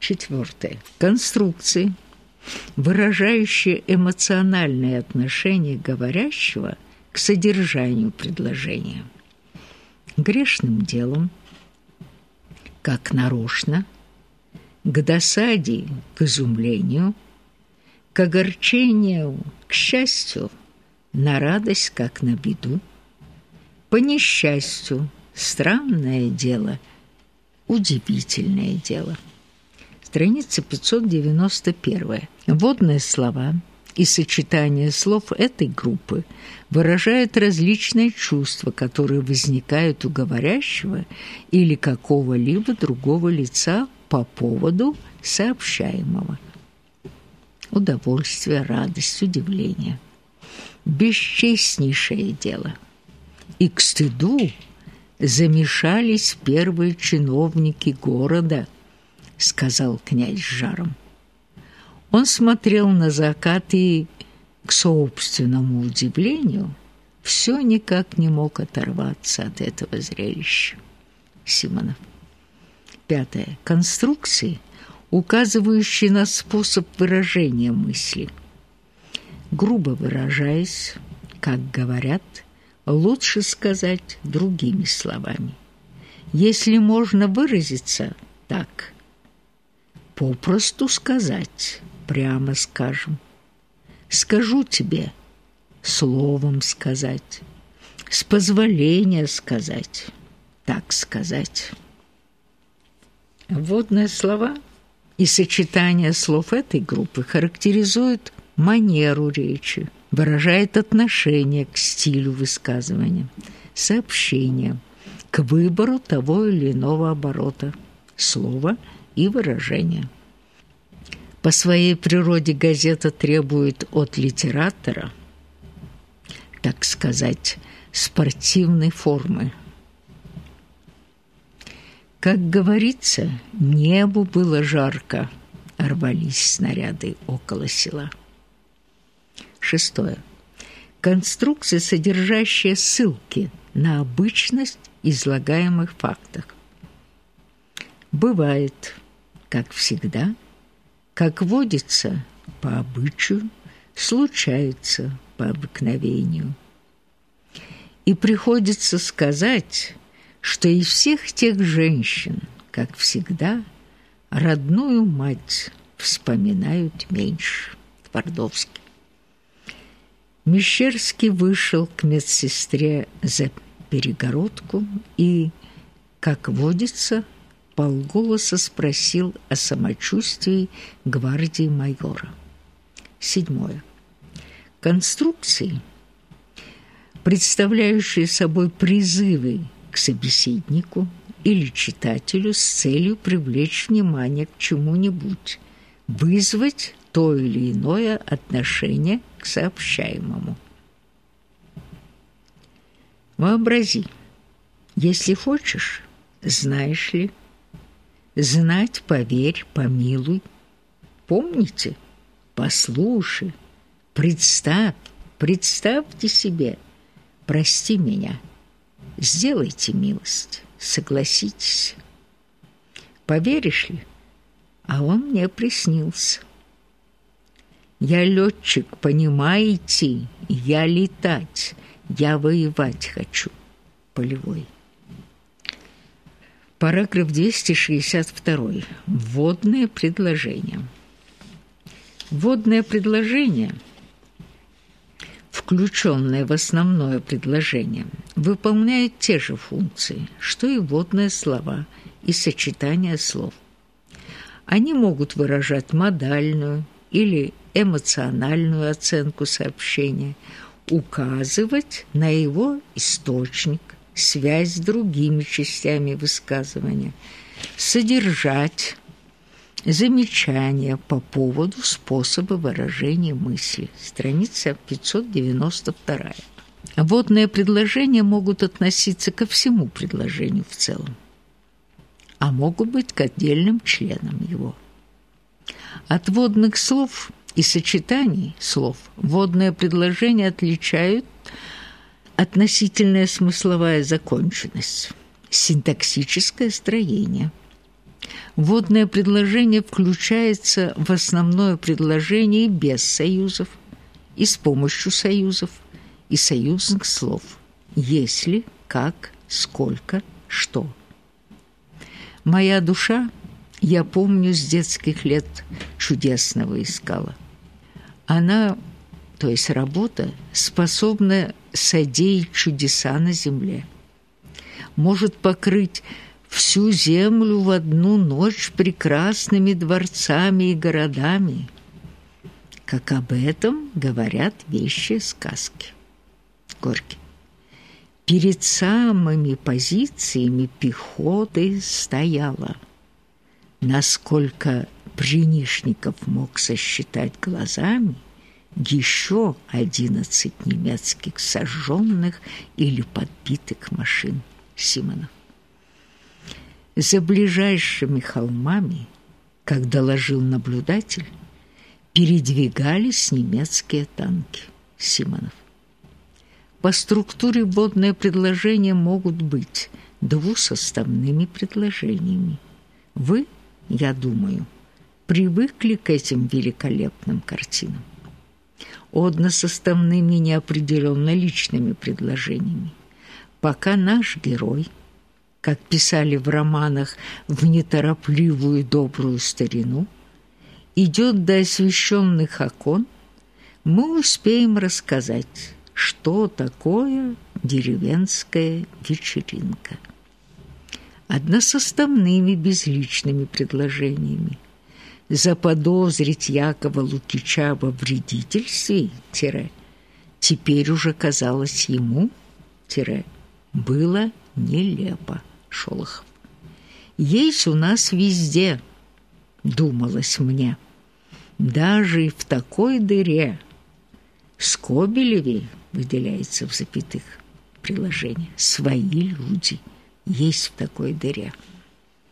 Четвертое. Конструкции, выражающие эмоциональное отношение говорящего к содержанию предложения. Грешным делом, как нарочно, к досаде, к изумлению, к огорчению, к счастью, на радость, как на беду, по несчастью, странное дело, удивительное дело. Страница 591. Водные слова и сочетание слов этой группы выражают различные чувства, которые возникают у говорящего или какого-либо другого лица по поводу сообщаемого. Удовольствие, радость, удивление. Бесчестнейшее дело – и к стыду замешались первые чиновники города, сказал князь с жаром. Он смотрел на закат и, к собственному удивлению, все никак не мог оторваться от этого зрелища. Симонов. Пятое. Конструкции, указывающие на способ выражения мысли. Грубо выражаясь, как говорят – лучше сказать другими словами. Если можно выразиться так, попросту сказать, прямо скажем. Скажу тебе, словом сказать, с позволения сказать, так сказать. Вводные слова и сочетание слов этой группы характеризуют манеру речи, выражает отношение к стилю высказывания, сообщение, к выбору того или иного оборота, слова и выражения. По своей природе газета требует от литератора, так сказать, спортивной формы. Как говорится, небу было жарко, рвались снаряды около села. Шестое. Конструкция, содержащая ссылки на обычность излагаемых фактов. Бывает, как всегда, как водится по обычаю, случается по обыкновению. И приходится сказать, что из всех тех женщин, как всегда, родную мать вспоминают меньше. Твардовский. Мещерский вышел к медсестре за перегородку и, как водится, полголоса спросил о самочувствии гвардии майора. Седьмое. Конструкции, представляющие собой призывы к собеседнику или читателю с целью привлечь внимание к чему-нибудь, вызвать то или иное отношение к сообщаемому. Вообрази, если хочешь, знаешь ли, знать, поверь, помилуй. Помните, послушай, представь, представьте себе, прости меня, сделайте милость, согласитесь. Поверишь ли? А он мне приснился. Я летчик, понимаете? Я летать, я воевать хочу. Полевой. Параграф 262. Вводное предложение. Вводное предложение, включенное в основное предложение, выполняет те же функции, что и вводные слова и сочетания слов. Они могут выражать модальную или эмоциональную оценку сообщения, указывать на его источник, связь с другими частями высказывания, содержать замечания по поводу способа выражения мысли. Страница 592. Водные предложения могут относиться ко всему предложению в целом, а могут быть к отдельным членам его. От водных слов и сочетаний слов водное предложение отличают относительная смысловая законченность, синтаксическое строение, Водное предложение включается в основное предложение без союзов и с помощью союзов и союзных слов. Если, как, сколько, что. Моя душа, я помню, с детских лет чудесного искала. Она, то есть работа, способна содеять чудеса на земле. Может покрыть всю землю в одну ночь прекрасными дворцами и городами, как об этом говорят вещи сказки. Горький. Перед самыми позициями пехоты стояла. Насколько Бринишников мог сосчитать глазами, еще одиннадцать немецких сожженных или подбитых машин Симонов. За ближайшими холмами, как доложил наблюдатель, передвигались немецкие танки Симонов. По структуре водные предложения могут быть двусоставными предложениями. Вы, я думаю, привыкли к этим великолепным картинам. Односоставными неопределенно личными предложениями. Пока наш герой – как писали в романах в неторопливую добрую старину, идет до освещенных окон, мы успеем рассказать, что такое деревенская вечеринка. Односоставными безличными предложениями заподозрить Якова Лукича во вредительстве тире, теперь уже казалось ему тире, было нелепо. Шолохов. «Есть у нас везде», — думалось мне, «даже и в такой дыре». Скобелеве выделяется в запятых приложение. Свои люди есть в такой дыре.